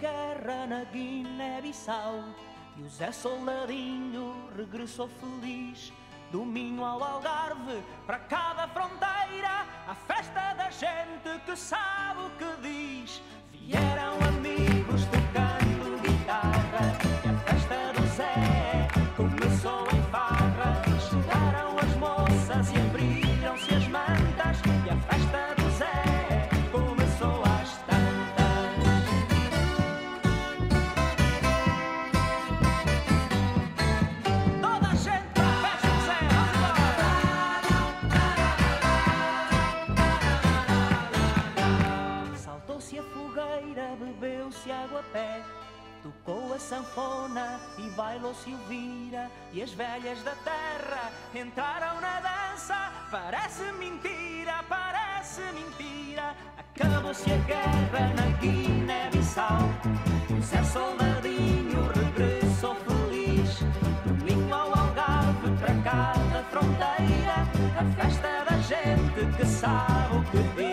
guerra na Guiné-Bissau e o Zé Soldadinho regressou feliz. Do Minho ao Algarve, para cada fronteira, a festa da gente que sabe bebeu-se água a pé. Tocou a sanfona e bailou-se o vira. E as velhas da terra entraram na dança. Parece mentira, parece mentira. Acabou-se a guerra na Guiné-Bissau. O Zé Soldadinho regressou feliz. Domingo ao Algarve, para cada fronteira A festa da gente que sabe o que diz